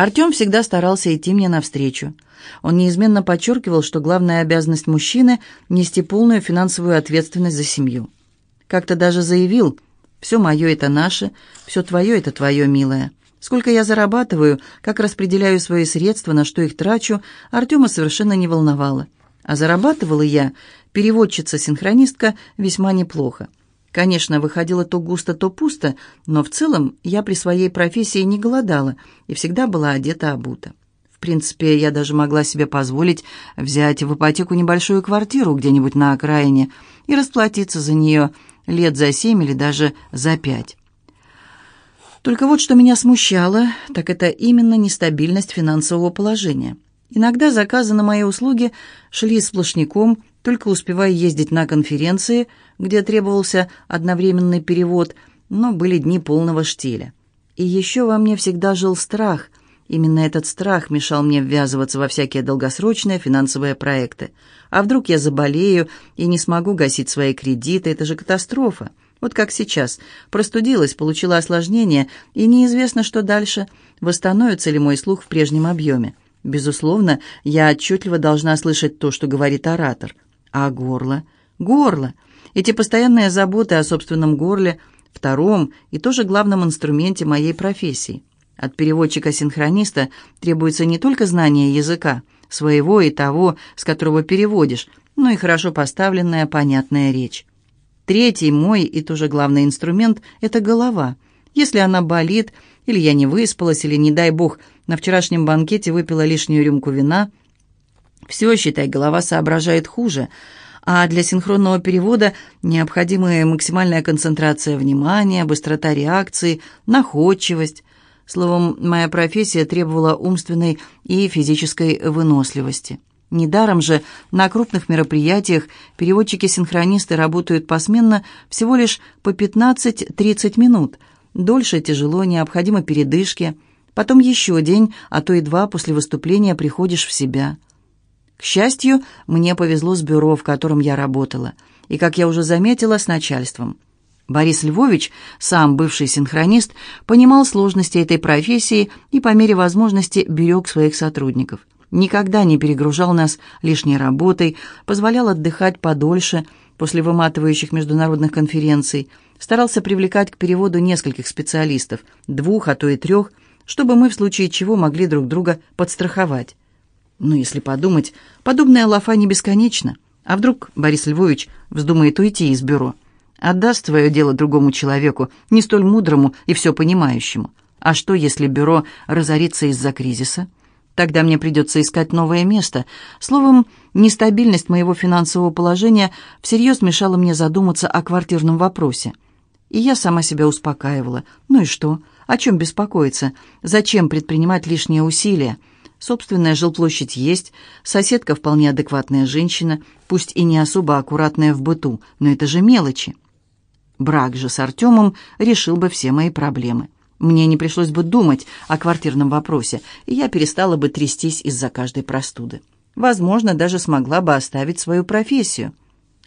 Артем всегда старался идти мне навстречу. Он неизменно подчеркивал, что главная обязанность мужчины – нести полную финансовую ответственность за семью. Как-то даже заявил «Все мое – это наше, все твое – это твое, милая». Сколько я зарабатываю, как распределяю свои средства, на что их трачу, Артема совершенно не волновало. А зарабатывала я, переводчица-синхронистка, весьма неплохо. Конечно, выходило то густо, то пусто, но в целом я при своей профессии не голодала и всегда была одета-обута. В принципе, я даже могла себе позволить взять в ипотеку небольшую квартиру где-нибудь на окраине и расплатиться за нее лет за семь или даже за пять. Только вот что меня смущало, так это именно нестабильность финансового положения. Иногда заказы на мои услуги шли сплошняком, только успевая ездить на конференции, где требовался одновременный перевод, но были дни полного штиля. И еще во мне всегда жил страх. Именно этот страх мешал мне ввязываться во всякие долгосрочные финансовые проекты. А вдруг я заболею и не смогу гасить свои кредиты? Это же катастрофа. Вот как сейчас. Простудилась, получила осложнение, и неизвестно, что дальше. Восстановится ли мой слух в прежнем объеме. Безусловно, я отчетливо должна слышать то, что говорит оратор. А горло? Горло! Эти постоянные заботы о собственном горле, втором и тоже главном инструменте моей профессии. От переводчика-синхрониста требуется не только знание языка, своего и того, с которого переводишь, но и хорошо поставленная, понятная речь. Третий мой и тоже главный инструмент – это голова. Если она болит, или я не выспалась, или, не дай бог, на вчерашнем банкете выпила лишнюю рюмку вина, все, считай, голова соображает хуже – а для синхронного перевода необходимая максимальная концентрация внимания, быстрота реакции, находчивость. Словом, моя профессия требовала умственной и физической выносливости. Недаром же на крупных мероприятиях переводчики-синхронисты работают посменно всего лишь по 15-30 минут. Дольше тяжело, необходимо передышки. Потом еще день, а то и два после выступления приходишь в себя – к счастью, мне повезло с бюро, в котором я работала, и, как я уже заметила, с начальством. Борис Львович, сам бывший синхронист, понимал сложности этой профессии и по мере возможности берег своих сотрудников. Никогда не перегружал нас лишней работой, позволял отдыхать подольше после выматывающих международных конференций, старался привлекать к переводу нескольких специалистов, двух, а то и трех, чтобы мы в случае чего могли друг друга подстраховать. Но если подумать, подобная лафа не бесконечна. А вдруг Борис Львович вздумает уйти из бюро? Отдаст свое дело другому человеку, не столь мудрому и все понимающему. А что, если бюро разорится из-за кризиса? Тогда мне придется искать новое место. Словом, нестабильность моего финансового положения всерьез мешала мне задуматься о квартирном вопросе. И я сама себя успокаивала. Ну и что? О чем беспокоиться? Зачем предпринимать лишние усилия? Собственная жилплощадь есть, соседка вполне адекватная женщина, пусть и не особо аккуратная в быту, но это же мелочи. Брак же с Артемом решил бы все мои проблемы. Мне не пришлось бы думать о квартирном вопросе, и я перестала бы трястись из-за каждой простуды. Возможно, даже смогла бы оставить свою профессию.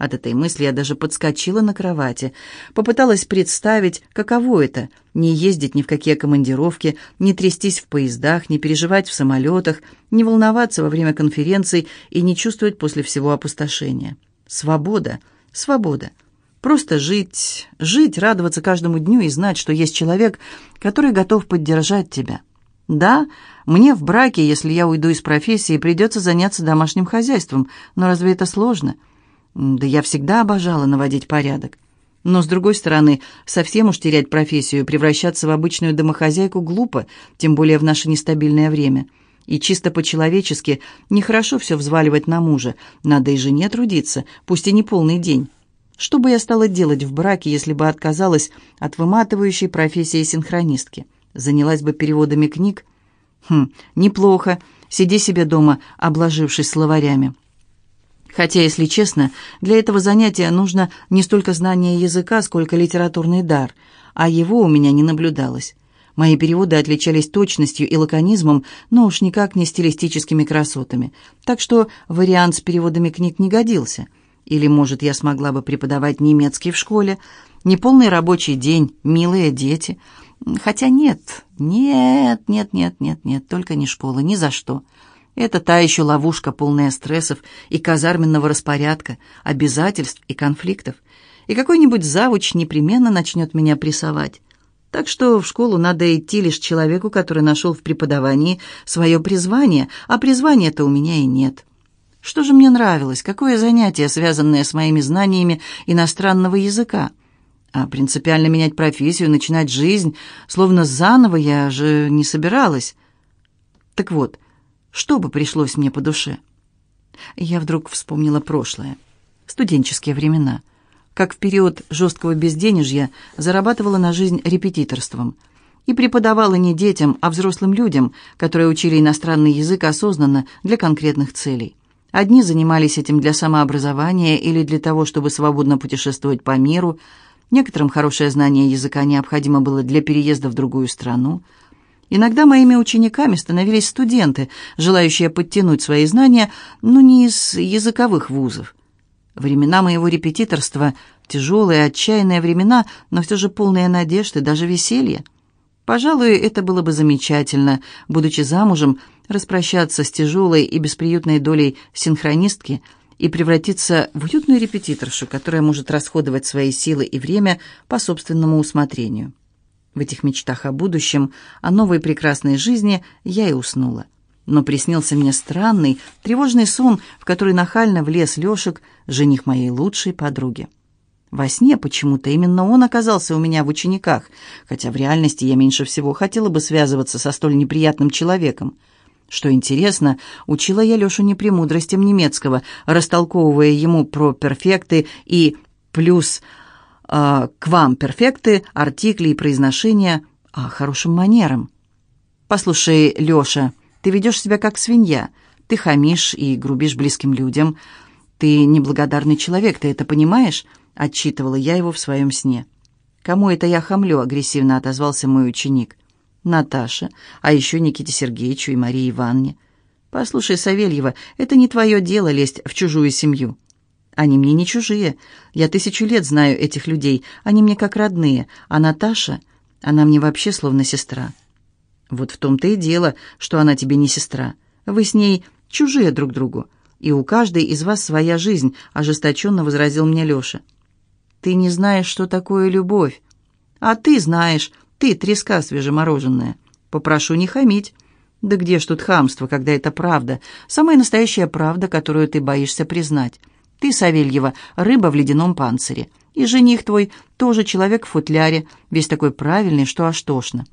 От этой мысли я даже подскочила на кровати, попыталась представить, каково это — не ездить ни в какие командировки, не трястись в поездах, не переживать в самолетах, не волноваться во время конференций и не чувствовать после всего опустошения. Свобода, свобода. Просто жить, жить, радоваться каждому дню и знать, что есть человек, который готов поддержать тебя. Да, мне в браке, если я уйду из профессии, придется заняться домашним хозяйством, но разве это сложно?» Да я всегда обожала наводить порядок. Но, с другой стороны, совсем уж терять профессию, превращаться в обычную домохозяйку глупо, тем более в наше нестабильное время. И чисто по-человечески нехорошо все взваливать на мужа. Надо и жене трудиться, пусть и не полный день. Что бы я стала делать в браке, если бы отказалась от выматывающей профессии синхронистки? Занялась бы переводами книг? Хм, неплохо. Сиди себе дома, обложившись словарями. Хотя, если честно, для этого занятия нужно не столько знание языка, сколько литературный дар, а его у меня не наблюдалось. Мои переводы отличались точностью и лаконизмом, но уж никак не стилистическими красотами, так что вариант с переводами книг не годился. Или, может, я смогла бы преподавать немецкий в школе, неполный рабочий день, милые дети. Хотя нет, нет, нет, нет, нет, нет, только не школа, ни за что. Это та еще ловушка, полная стрессов и казарменного распорядка, обязательств и конфликтов. И какой-нибудь завуч непременно начнет меня прессовать. Так что в школу надо идти лишь человеку, который нашел в преподавании свое призвание, а призвания-то у меня и нет. Что же мне нравилось? Какое занятие, связанное с моими знаниями иностранного языка? А принципиально менять профессию, начинать жизнь, словно заново я же не собиралась. Так вот, что бы пришлось мне по душе? Я вдруг вспомнила прошлое, студенческие времена, как в период жесткого безденежья зарабатывала на жизнь репетиторством и преподавала не детям, а взрослым людям, которые учили иностранный язык осознанно для конкретных целей. Одни занимались этим для самообразования или для того, чтобы свободно путешествовать по миру – Некоторым хорошее знание языка необходимо было для переезда в другую страну. Иногда моими учениками становились студенты, желающие подтянуть свои знания, но не из языковых вузов. Времена моего репетиторства — тяжелые, отчаянные времена, но все же полные надежды, даже веселья. Пожалуй, это было бы замечательно, будучи замужем, распрощаться с тяжелой и бесприютной долей синхронистки — и превратиться в уютную репетиторшу, которая может расходовать свои силы и время по собственному усмотрению. В этих мечтах о будущем, о новой прекрасной жизни я и уснула. Но приснился мне странный, тревожный сон, в который нахально влез Лешек, жених моей лучшей подруги. Во сне почему-то именно он оказался у меня в учениках, хотя в реальности я меньше всего хотела бы связываться со столь неприятным человеком – что интересно, учила я Лешу не премудростям немецкого, растолковывая ему про перфекты и плюс э, к вам перфекты, артикли и произношения, а хорошим манерам. «Послушай, Леша, ты ведешь себя как свинья. Ты хамишь и грубишь близким людям. Ты неблагодарный человек, ты это понимаешь?» — отчитывала я его в своем сне. «Кому это я хамлю?» — агрессивно отозвался мой ученик. Наташе, а еще Никите Сергеевичу и Марии Ивановне. Послушай, Савельева, это не твое дело лезть в чужую семью. Они мне не чужие. Я тысячу лет знаю этих людей. Они мне как родные. А Наташа, она мне вообще словно сестра. Вот в том-то и дело, что она тебе не сестра. Вы с ней чужие друг другу. И у каждой из вас своя жизнь, ожесточенно возразил мне Леша. Ты не знаешь, что такое любовь. А ты знаешь, ты, треска свежемороженая, попрошу не хамить. Да где ж тут хамство, когда это правда? Самая настоящая правда, которую ты боишься признать. Ты, Савельева, рыба в ледяном панцире. И жених твой тоже человек в футляре, весь такой правильный, что аж тошно.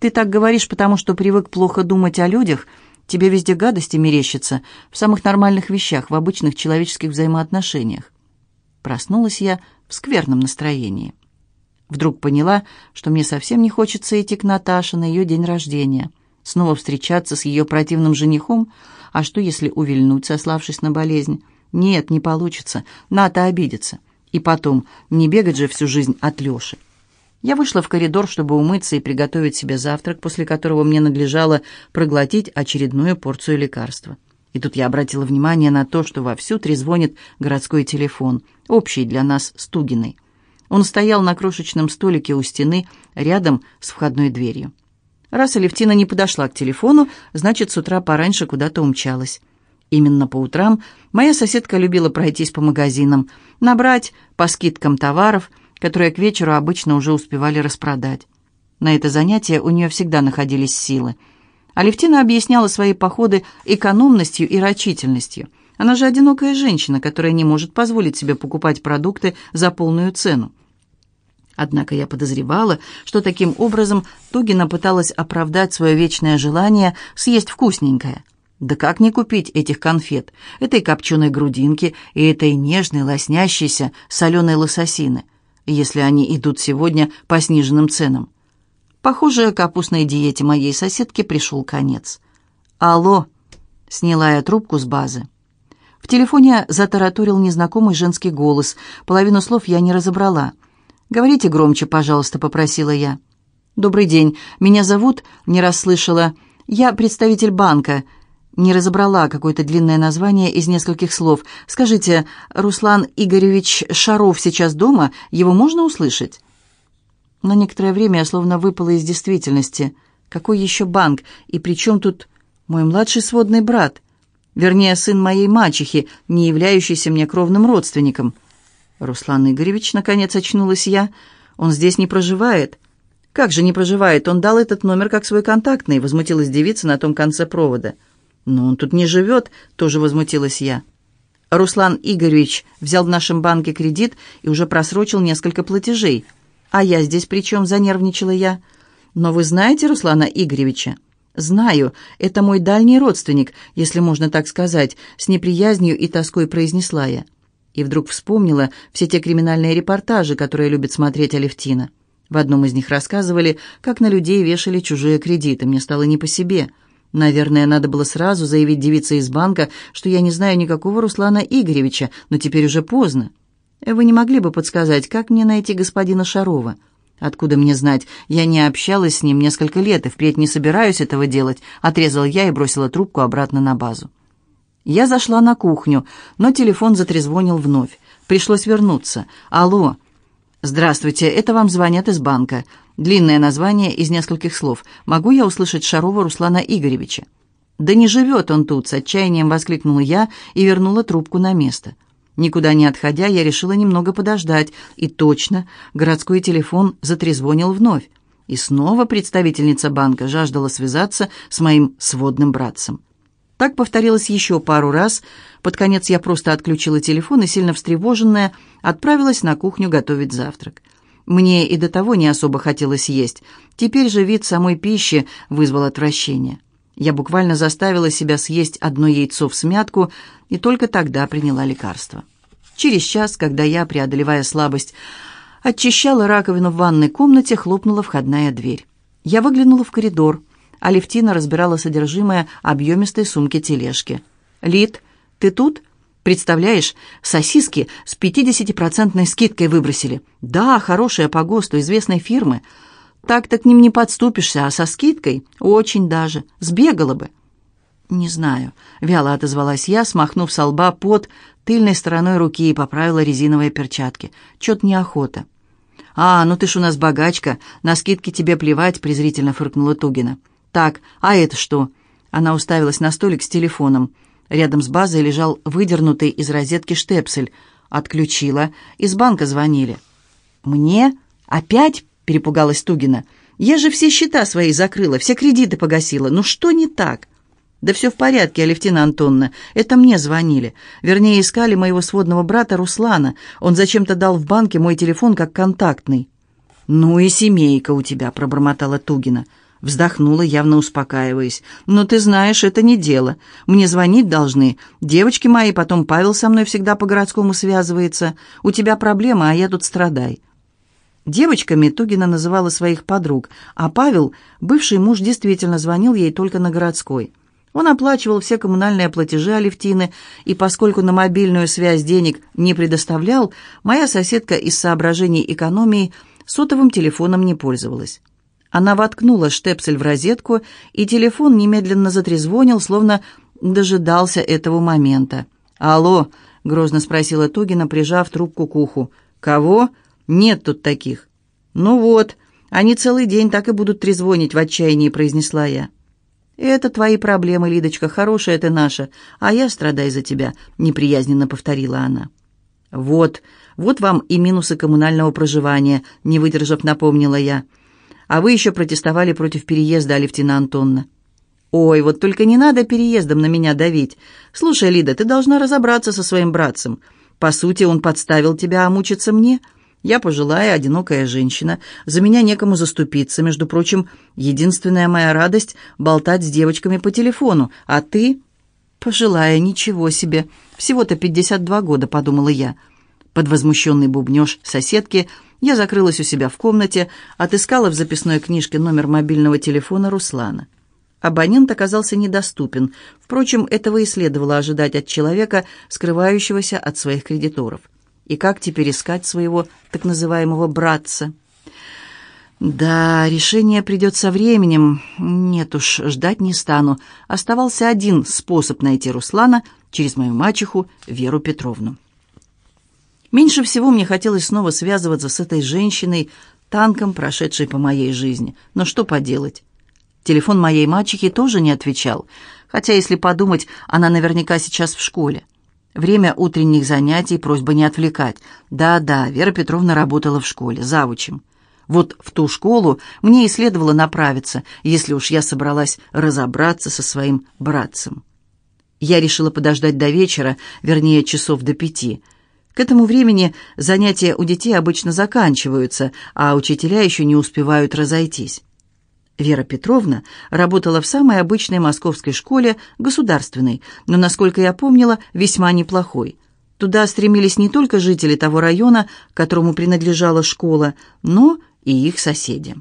Ты так говоришь, потому что привык плохо думать о людях, тебе везде гадости мерещатся, в самых нормальных вещах, в обычных человеческих взаимоотношениях. Проснулась я в скверном настроении. Вдруг поняла, что мне совсем не хочется идти к Наташе на ее день рождения. Снова встречаться с ее противным женихом? А что, если увильнуть, сославшись на болезнь? Нет, не получится. Ната обидится. И потом, не бегать же всю жизнь от Леши. Я вышла в коридор, чтобы умыться и приготовить себе завтрак, после которого мне надлежало проглотить очередную порцию лекарства. И тут я обратила внимание на то, что вовсю трезвонит городской телефон, общий для нас с Тугиной. Он стоял на крошечном столике у стены, рядом с входной дверью. Раз Алевтина не подошла к телефону, значит, с утра пораньше куда-то умчалась. Именно по утрам моя соседка любила пройтись по магазинам, набрать по скидкам товаров, которые к вечеру обычно уже успевали распродать. На это занятие у нее всегда находились силы. Алевтина объясняла свои походы экономностью и рачительностью – она же одинокая женщина, которая не может позволить себе покупать продукты за полную цену. Однако я подозревала, что таким образом Тугина пыталась оправдать свое вечное желание съесть вкусненькое. Да как не купить этих конфет, этой копченой грудинки и этой нежной, лоснящейся соленой лососины, если они идут сегодня по сниженным ценам? Похоже, капустной диете моей соседки пришел конец. «Алло!» — сняла я трубку с базы. В телефоне затараторил незнакомый женский голос. Половину слов я не разобрала. «Говорите громче, пожалуйста», — попросила я. «Добрый день. Меня зовут...» — не расслышала. «Я представитель банка». Не разобрала какое-то длинное название из нескольких слов. «Скажите, Руслан Игоревич Шаров сейчас дома? Его можно услышать?» На некоторое время я словно выпала из действительности. Какой еще банк? И при чем тут мой младший сводный брат? Вернее, сын моей мачехи, не являющийся мне кровным родственником. Руслан Игоревич, наконец очнулась я. Он здесь не проживает. Как же не проживает? Он дал этот номер как свой контактный, возмутилась девица на том конце провода. Но он тут не живет, тоже возмутилась я. Руслан Игоревич взял в нашем банке кредит и уже просрочил несколько платежей. А я здесь при чем, занервничала я. Но вы знаете Руслана Игоревича? «Знаю, это мой дальний родственник, если можно так сказать», с неприязнью и тоской произнесла я. И вдруг вспомнила все те криминальные репортажи, которые любит смотреть Алевтина. В одном из них рассказывали, как на людей вешали чужие кредиты. Мне стало не по себе. Наверное, надо было сразу заявить девице из банка, что я не знаю никакого Руслана Игоревича, но теперь уже поздно. Вы не могли бы подсказать, как мне найти господина Шарова?» «Откуда мне знать? Я не общалась с ним несколько лет и впредь не собираюсь этого делать», — отрезал я и бросила трубку обратно на базу. Я зашла на кухню, но телефон затрезвонил вновь. Пришлось вернуться. «Алло!» «Здравствуйте, это вам звонят из банка. Длинное название из нескольких слов. Могу я услышать Шарова Руслана Игоревича?» «Да не живет он тут!» — с отчаянием воскликнула я и вернула трубку на место. Никуда не отходя, я решила немного подождать, и точно, городской телефон затрезвонил вновь. И снова представительница банка жаждала связаться с моим сводным братцем. Так повторилось еще пару раз. Под конец я просто отключила телефон и, сильно встревоженная, отправилась на кухню готовить завтрак. Мне и до того не особо хотелось есть. Теперь же вид самой пищи вызвал отвращение. Я буквально заставила себя съесть одно яйцо в смятку и только тогда приняла лекарство. Через час, когда я, преодолевая слабость, очищала раковину в ванной комнате, хлопнула входная дверь. Я выглянула в коридор. Алевтина разбирала содержимое объемистой сумки тележки. «Лид, ты тут?» «Представляешь, сосиски с 50-процентной скидкой выбросили. Да, хорошая по ГОСТу, известной фирмы. Так-то к ним не подступишься, а со скидкой очень даже. Сбегала бы». «Не знаю», — вяло отозвалась я, смахнув со лба пот тыльной стороной руки и поправила резиновые перчатки. «Чё-то неохота». «А, ну ты ж у нас богачка, на скидки тебе плевать», — презрительно фыркнула Тугина. «Так, а это что?» Она уставилась на столик с телефоном. Рядом с базой лежал выдернутый из розетки штепсель. Отключила. Из банка звонили. «Мне? Опять?» — перепугалась Тугина. «Я же все счета свои закрыла, все кредиты погасила. Ну что не так?» «Да все в порядке, Алевтина Антонна. Это мне звонили. Вернее, искали моего сводного брата Руслана. Он зачем-то дал в банке мой телефон как контактный». «Ну и семейка у тебя», — пробормотала Тугина. Вздохнула, явно успокаиваясь. «Но ты знаешь, это не дело. Мне звонить должны. Девочки мои, потом Павел со мной всегда по-городскому связывается. У тебя проблема, а я тут страдай». Девочками Тугина называла своих подруг, а Павел, бывший муж, действительно звонил ей только на городской. Он оплачивал все коммунальные платежи Алевтины, и поскольку на мобильную связь денег не предоставлял, моя соседка из соображений экономии сотовым телефоном не пользовалась. Она воткнула штепсель в розетку, и телефон немедленно затрезвонил, словно дожидался этого момента. «Алло», — грозно спросила Тугина, прижав трубку к уху. «Кого? Нет тут таких». «Ну вот, они целый день так и будут трезвонить в отчаянии», — произнесла я. «Это твои проблемы, Лидочка, хорошая ты наша, а я страдай за тебя», — неприязненно повторила она. «Вот, вот вам и минусы коммунального проживания», — не выдержав, напомнила я. «А вы еще протестовали против переезда, Алевтина Антонна». «Ой, вот только не надо переездом на меня давить. Слушай, Лида, ты должна разобраться со своим братцем. По сути, он подставил тебя, а мучиться мне. Я пожилая, одинокая женщина. За меня некому заступиться. Между прочим, единственная моя радость — болтать с девочками по телефону. А ты...» «Пожилая, ничего себе. Всего-то 52 года», — подумала я. Под возмущенный бубнеж соседки я закрылась у себя в комнате, отыскала в записной книжке номер мобильного телефона Руслана. Абонент оказался недоступен. Впрочем, этого и следовало ожидать от человека, скрывающегося от своих кредиторов. И как теперь искать своего так называемого братца? Да, решение придет со временем. Нет уж, ждать не стану. Оставался один способ найти Руслана через мою мачеху Веру Петровну. Меньше всего мне хотелось снова связываться с этой женщиной, танком, прошедшей по моей жизни. Но что поделать? Телефон моей мачехи тоже не отвечал, хотя, если подумать, она наверняка сейчас в школе. Время утренних занятий, просьба не отвлекать. Да-да, Вера Петровна работала в школе, завучем. Вот в ту школу мне и следовало направиться, если уж я собралась разобраться со своим братцем. Я решила подождать до вечера, вернее, часов до пяти. К этому времени занятия у детей обычно заканчиваются, а учителя еще не успевают разойтись. Вера Петровна работала в самой обычной московской школе, государственной, но, насколько я помнила, весьма неплохой. Туда стремились не только жители того района, которому принадлежала школа, но и их соседи.